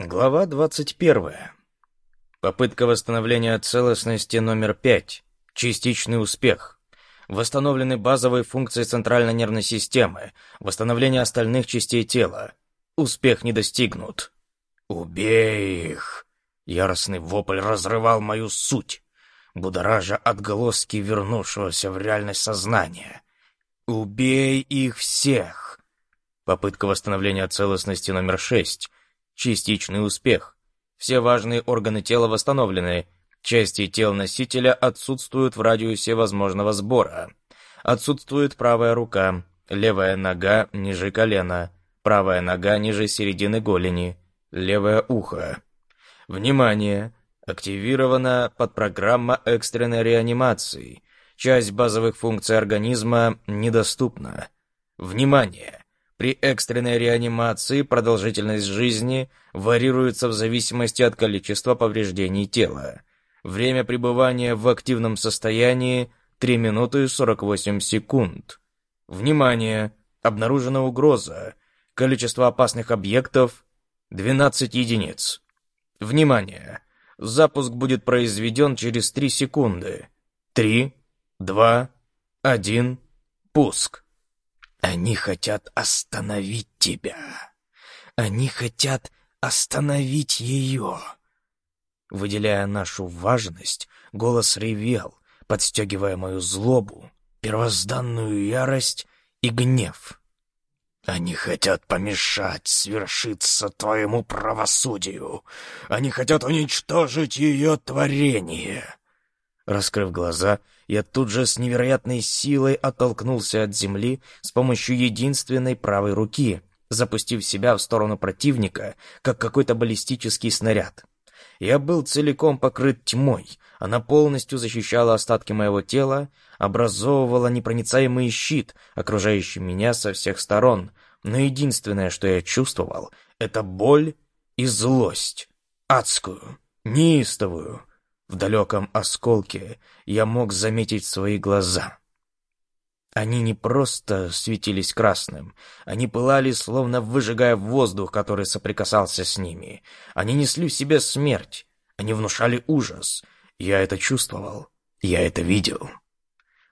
Глава 21. Попытка восстановления целостности номер 5. Частичный успех. Восстановлены базовые функции центральной нервной системы. Восстановление остальных частей тела. Успех не достигнут. «Убей их!» Яростный вопль разрывал мою суть, будоража отголоски вернувшегося в реальность сознания. «Убей их всех!» Попытка восстановления целостности номер 6 Частичный успех. Все важные органы тела восстановлены. Части тел носителя отсутствуют в радиусе возможного сбора. Отсутствует правая рука, левая нога ниже колена, правая нога ниже середины голени, левое ухо. Внимание! Активирована подпрограмма экстренной реанимации. Часть базовых функций организма недоступна. Внимание! При экстренной реанимации продолжительность жизни варьируется в зависимости от количества повреждений тела. Время пребывания в активном состоянии 3 минуты 48 секунд. Внимание! Обнаружена угроза. Количество опасных объектов 12 единиц. Внимание! Запуск будет произведен через 3 секунды. 3, 2, 1, пуск. Они хотят остановить тебя. Они хотят остановить ее. Выделяя нашу важность, голос ревел, подстегивая мою злобу, первозданную ярость и гнев. Они хотят помешать свершиться твоему правосудию. Они хотят уничтожить ее творение. Раскрыв глаза, я тут же с невероятной силой оттолкнулся от земли с помощью единственной правой руки, запустив себя в сторону противника, как какой-то баллистический снаряд. Я был целиком покрыт тьмой, она полностью защищала остатки моего тела, образовывала непроницаемый щит, окружающий меня со всех сторон, но единственное, что я чувствовал, это боль и злость, адскую, неистовую, в далеком осколке я мог заметить свои глаза. Они не просто светились красным, они пылали, словно выжигая воздух, который соприкасался с ними. Они несли в себе смерть, они внушали ужас. Я это чувствовал, я это видел.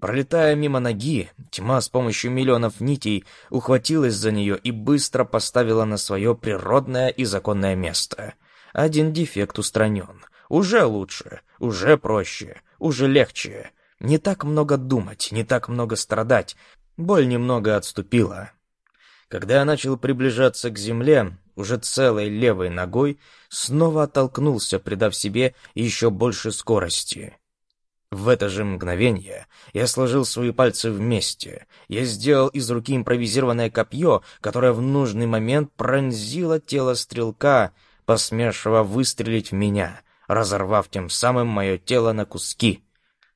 Пролетая мимо ноги, тьма с помощью миллионов нитей ухватилась за нее и быстро поставила на свое природное и законное место. Один дефект устранен. Уже лучше, уже проще, уже легче. Не так много думать, не так много страдать. Боль немного отступила. Когда я начал приближаться к земле, уже целой левой ногой, снова оттолкнулся, придав себе еще больше скорости. В это же мгновение я сложил свои пальцы вместе. Я сделал из руки импровизированное копье, которое в нужный момент пронзило тело стрелка, посмевшего выстрелить в меня — разорвав тем самым мое тело на куски.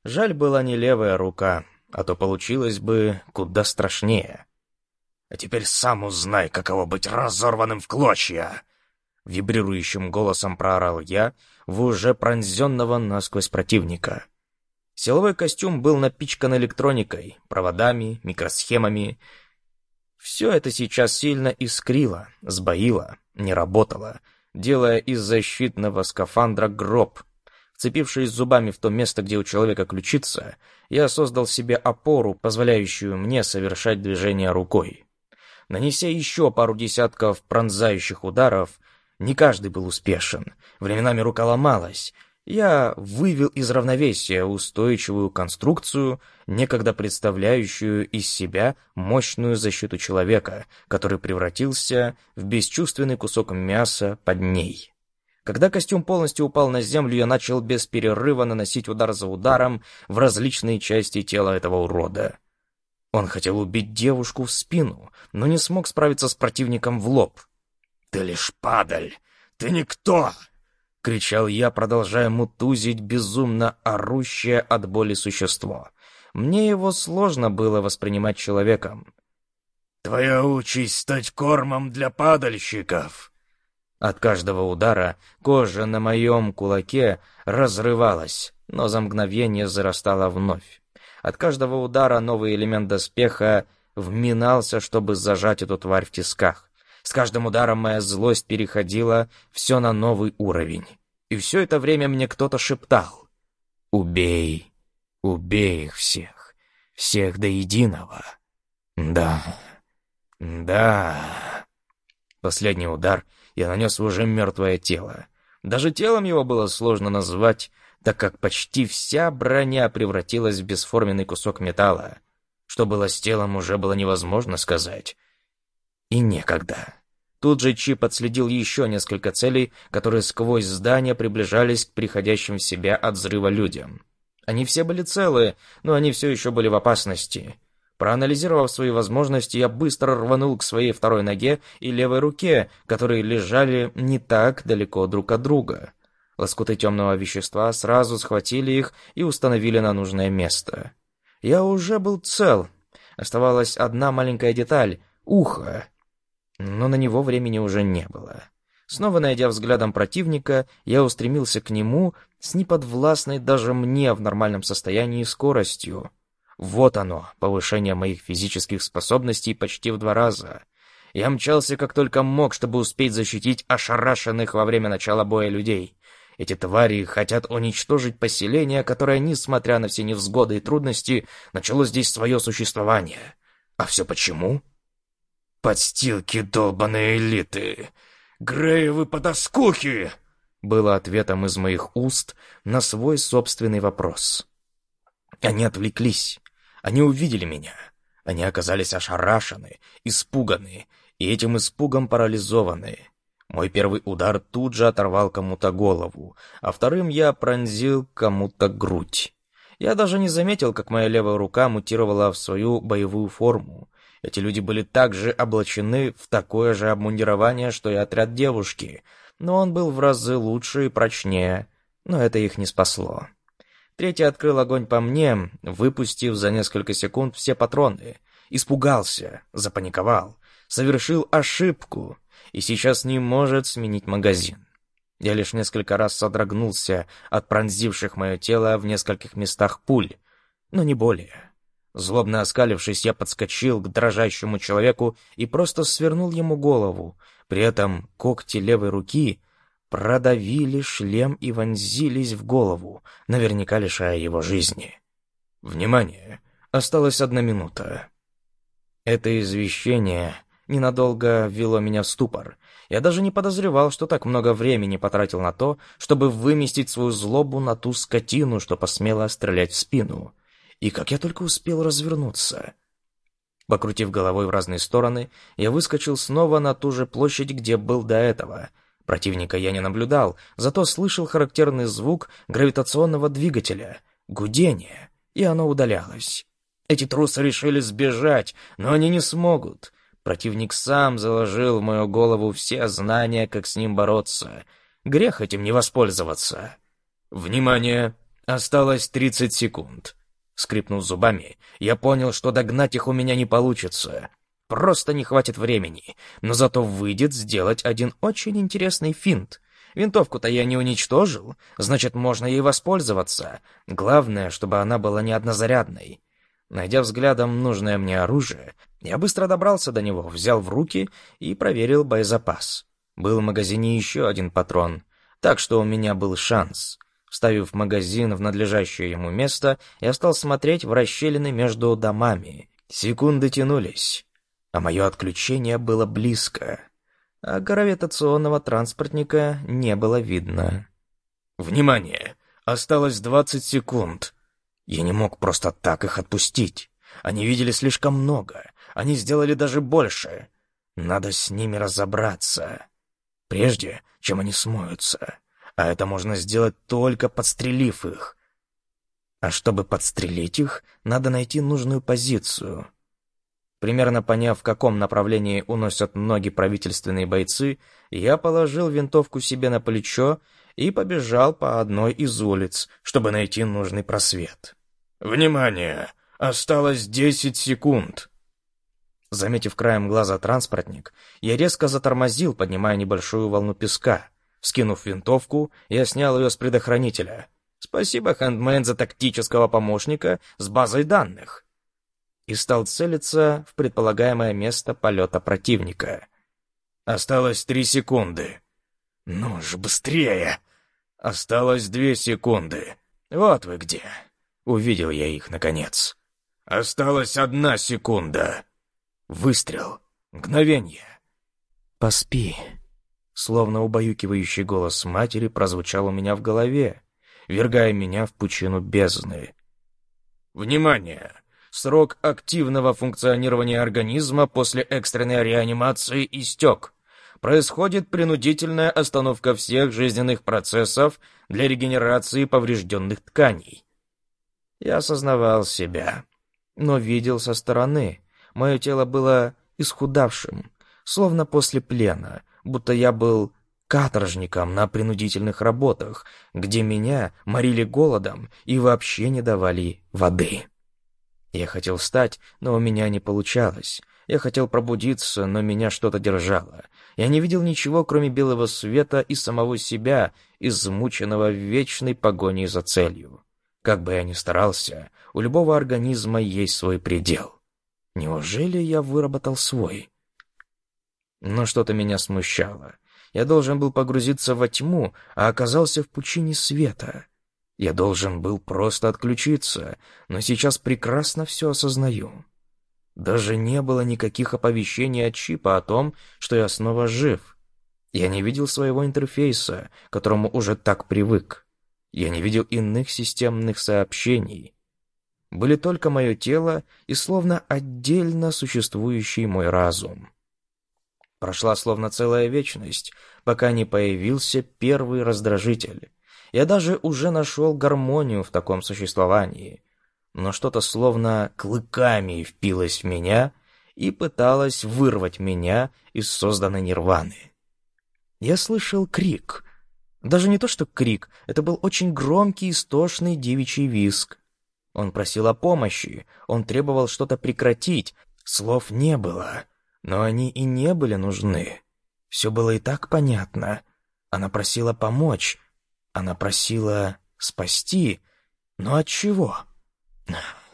Жаль была не левая рука, а то получилось бы куда страшнее. «А теперь сам узнай, каково быть разорванным в клочья!» Вибрирующим голосом проорал я в уже пронзенного насквозь противника. Силовой костюм был напичкан электроникой, проводами, микросхемами. Все это сейчас сильно искрило, сбоило, не работало — делая из защитного скафандра гроб. Вцепившись зубами в то место, где у человека ключица, я создал себе опору, позволяющую мне совершать движение рукой. Нанеся еще пару десятков пронзающих ударов, не каждый был успешен. Временами рука ломалась, я вывел из равновесия устойчивую конструкцию, некогда представляющую из себя мощную защиту человека, который превратился в бесчувственный кусок мяса под ней. Когда костюм полностью упал на землю, я начал без перерыва наносить удар за ударом в различные части тела этого урода. Он хотел убить девушку в спину, но не смог справиться с противником в лоб. «Ты лишь падаль! Ты никто!» — кричал я, продолжая мутузить безумно орущее от боли существо. Мне его сложно было воспринимать человеком. «Твоя участь стать кормом для падальщиков!» От каждого удара кожа на моем кулаке разрывалась, но за мгновение зарастала вновь. От каждого удара новый элемент доспеха вминался, чтобы зажать эту тварь в тисках. С каждым ударом моя злость переходила все на новый уровень. И все это время мне кто-то шептал. «Убей, убей их всех, всех до единого». Да, да. Последний удар я нанес уже мертвое тело. Даже телом его было сложно назвать, так как почти вся броня превратилась в бесформенный кусок металла. Что было с телом, уже было невозможно сказать. И некогда. Тут же Чип отследил еще несколько целей, которые сквозь здание приближались к приходящим в себя от взрыва людям. Они все были целые, но они все еще были в опасности. Проанализировав свои возможности, я быстро рванул к своей второй ноге и левой руке, которые лежали не так далеко друг от друга. Лоскуты темного вещества сразу схватили их и установили на нужное место. Я уже был цел. Оставалась одна маленькая деталь — ухо. Но на него времени уже не было. Снова найдя взглядом противника, я устремился к нему с неподвластной даже мне в нормальном состоянии скоростью. Вот оно, повышение моих физических способностей почти в два раза. Я мчался как только мог, чтобы успеть защитить ошарашенных во время начала боя людей. Эти твари хотят уничтожить поселение, которое, несмотря на все невзгоды и трудности, начало здесь свое существование. А все почему? «Подстилки долбаные элиты! Греевы подоскухи!» было ответом из моих уст на свой собственный вопрос. Они отвлеклись. Они увидели меня. Они оказались ошарашены, испуганы, и этим испугом парализованы. Мой первый удар тут же оторвал кому-то голову, а вторым я пронзил кому-то грудь. Я даже не заметил, как моя левая рука мутировала в свою боевую форму. Эти люди были также облачены в такое же обмундирование, что и отряд девушки, но он был в разы лучше и прочнее, но это их не спасло. Третий открыл огонь по мне, выпустив за несколько секунд все патроны. Испугался, запаниковал, совершил ошибку и сейчас не может сменить магазин. Я лишь несколько раз содрогнулся от пронзивших мое тело в нескольких местах пуль, но не более. Злобно оскалившись, я подскочил к дрожащему человеку и просто свернул ему голову. При этом когти левой руки продавили шлем и вонзились в голову, наверняка лишая его жизни. Внимание! Осталась одна минута. Это извещение ненадолго ввело меня в ступор. Я даже не подозревал, что так много времени потратил на то, чтобы выместить свою злобу на ту скотину, что посмела стрелять в спину. И как я только успел развернуться. Покрутив головой в разные стороны, я выскочил снова на ту же площадь, где был до этого — Противника я не наблюдал, зато слышал характерный звук гравитационного двигателя — гудение, и оно удалялось. Эти трусы решили сбежать, но они не смогут. Противник сам заложил в мою голову все знания, как с ним бороться. Грех этим не воспользоваться. «Внимание! Осталось тридцать секунд!» Скрипнув зубами, я понял, что догнать их у меня не получится. Просто не хватит времени, но зато выйдет сделать один очень интересный финт. Винтовку-то я не уничтожил, значит, можно ей воспользоваться. Главное, чтобы она была не однозарядной. Найдя взглядом нужное мне оружие, я быстро добрался до него, взял в руки и проверил боезапас. Был в магазине еще один патрон, так что у меня был шанс. Вставив магазин в надлежащее ему место, я стал смотреть в расщелины между домами. Секунды тянулись а мое отключение было близко, а гравитационного транспортника не было видно. «Внимание! Осталось двадцать секунд!» Я не мог просто так их отпустить. Они видели слишком много, они сделали даже больше. Надо с ними разобраться, прежде чем они смоются. А это можно сделать только подстрелив их. А чтобы подстрелить их, надо найти нужную позицию. Примерно поняв, в каком направлении уносят ноги правительственные бойцы, я положил винтовку себе на плечо и побежал по одной из улиц, чтобы найти нужный просвет. «Внимание! Осталось десять секунд!» Заметив краем глаза транспортник, я резко затормозил, поднимая небольшую волну песка. Скинув винтовку, я снял ее с предохранителя. Спасибо, Хэндмейн, за тактического помощника с базой данных и стал целиться в предполагаемое место полета противника. Осталось три секунды. Ну ж, быстрее! Осталось две секунды. Вот вы где. Увидел я их, наконец. Осталась одна секунда. Выстрел. Мгновение. «Поспи», Словно убаюкивающий голос матери прозвучал у меня в голове, вергая меня в пучину бездны. «Внимание! Срок активного функционирования организма после экстренной реанимации истек. Происходит принудительная остановка всех жизненных процессов для регенерации поврежденных тканей». Я осознавал себя, но видел со стороны. Мое тело было исхудавшим, словно после плена — будто я был каторжником на принудительных работах, где меня морили голодом и вообще не давали воды. Я хотел встать, но у меня не получалось. Я хотел пробудиться, но меня что-то держало. Я не видел ничего, кроме белого света и самого себя, измученного в вечной погоне за целью. Как бы я ни старался, у любого организма есть свой предел. Неужели я выработал свой? Но что-то меня смущало. Я должен был погрузиться во тьму, а оказался в пучине света. Я должен был просто отключиться, но сейчас прекрасно все осознаю. Даже не было никаких оповещений от чипа о том, что я снова жив. Я не видел своего интерфейса, к которому уже так привык. Я не видел иных системных сообщений. Были только мое тело и словно отдельно существующий мой разум. Прошла словно целая вечность, пока не появился первый раздражитель. Я даже уже нашел гармонию в таком существовании. Но что-то словно клыками впилось в меня и пыталось вырвать меня из созданной нирваны. Я слышал крик. Даже не то что крик, это был очень громкий, истошный девичий визг. Он просил о помощи, он требовал что-то прекратить, слов не было. Но они и не были нужны. Все было и так понятно. Она просила помочь. Она просила спасти. Но от чего?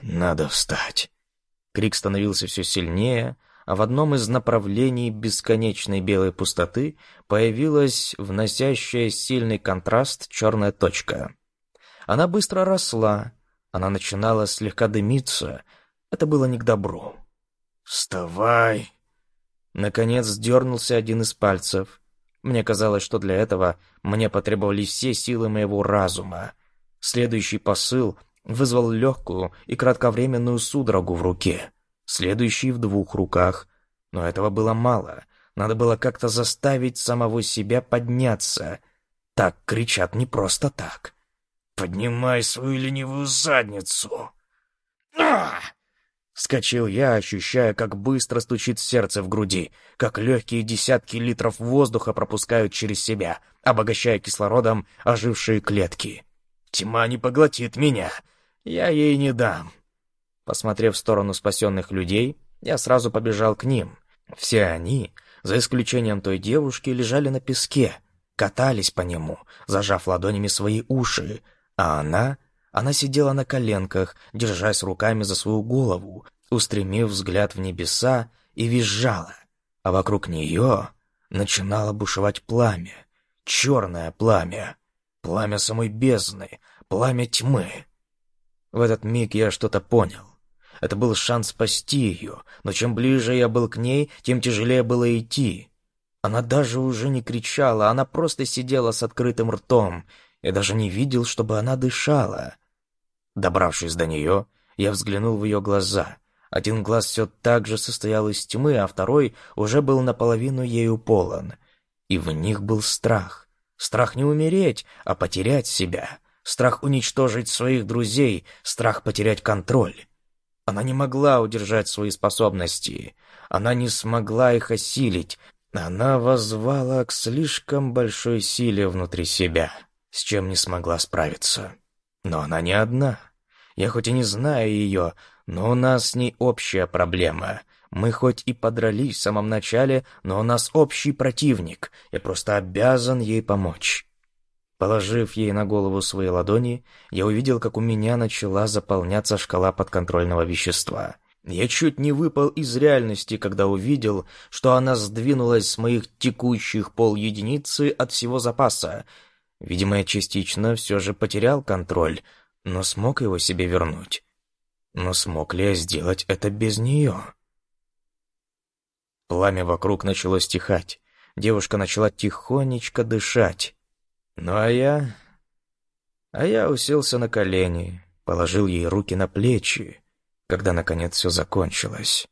Надо встать. Крик становился все сильнее, а в одном из направлений бесконечной белой пустоты появилась вносящая сильный контраст черная точка. Она быстро росла, она начинала слегка дымиться. Это было не к добру. «Вставай!» Наконец дернулся один из пальцев. Мне казалось, что для этого мне потребовались все силы моего разума. Следующий посыл вызвал легкую и кратковременную судорогу в руке. Следующий в двух руках. Но этого было мало. Надо было как-то заставить самого себя подняться. Так кричат не просто так. «Поднимай свою ленивую задницу!» «Ах!» Вскочил я, ощущая, как быстро стучит сердце в груди, как легкие десятки литров воздуха пропускают через себя, обогащая кислородом ожившие клетки. «Тьма не поглотит меня! Я ей не дам!» Посмотрев в сторону спасенных людей, я сразу побежал к ним. Все они, за исключением той девушки, лежали на песке, катались по нему, зажав ладонями свои уши, а она она сидела на коленках, держась руками за свою голову, устремив взгляд в небеса и визжала. А вокруг нее начинало бушевать пламя. Черное пламя. Пламя самой бездны. Пламя тьмы. В этот миг я что-то понял. Это был шанс спасти ее, но чем ближе я был к ней, тем тяжелее было идти. Она даже уже не кричала, она просто сидела с открытым ртом. Я даже не видел, чтобы она дышала. Добравшись до нее, я взглянул в ее глаза. Один глаз все так же состоял из тьмы, а второй уже был наполовину ею полон. И в них был страх. Страх не умереть, а потерять себя. Страх уничтожить своих друзей, страх потерять контроль. Она не могла удержать свои способности. Она не смогла их осилить. Она воззвала к слишком большой силе внутри себя, с чем не смогла справиться. Но она не одна. Я хоть и не знаю ее, но у нас с ней общая проблема. Мы хоть и подрались в самом начале, но у нас общий противник. Я просто обязан ей помочь. Положив ей на голову свои ладони, я увидел, как у меня начала заполняться шкала подконтрольного вещества. Я чуть не выпал из реальности, когда увидел, что она сдвинулась с моих текущих пол единицы от всего запаса. Видимо, я частично все же потерял контроль, но смог его себе вернуть. Но смог ли я сделать это без нее? Пламя вокруг начало стихать. Девушка начала тихонечко дышать. Ну а я... А я уселся на колени, положил ей руки на плечи, когда, наконец, все закончилось.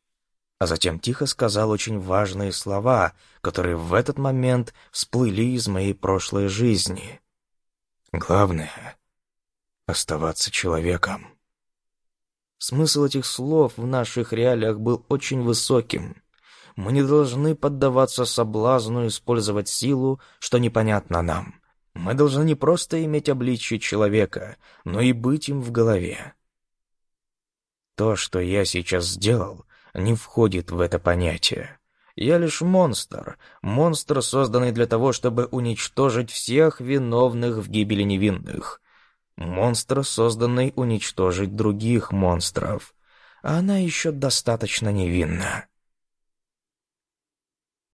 А затем тихо сказал очень важные слова, которые в этот момент всплыли из моей прошлой жизни. Главное — оставаться человеком. Смысл этих слов в наших реалиях был очень высоким. Мы не должны поддаваться соблазну использовать силу, что непонятно нам. Мы должны не просто иметь обличие человека, но и быть им в голове. То, что я сейчас сделал, не входит в это понятие. Я лишь монстр, монстр, созданный для того, чтобы уничтожить всех виновных в гибели невинных. Монстр, созданный уничтожить других монстров. А она еще достаточно невинна.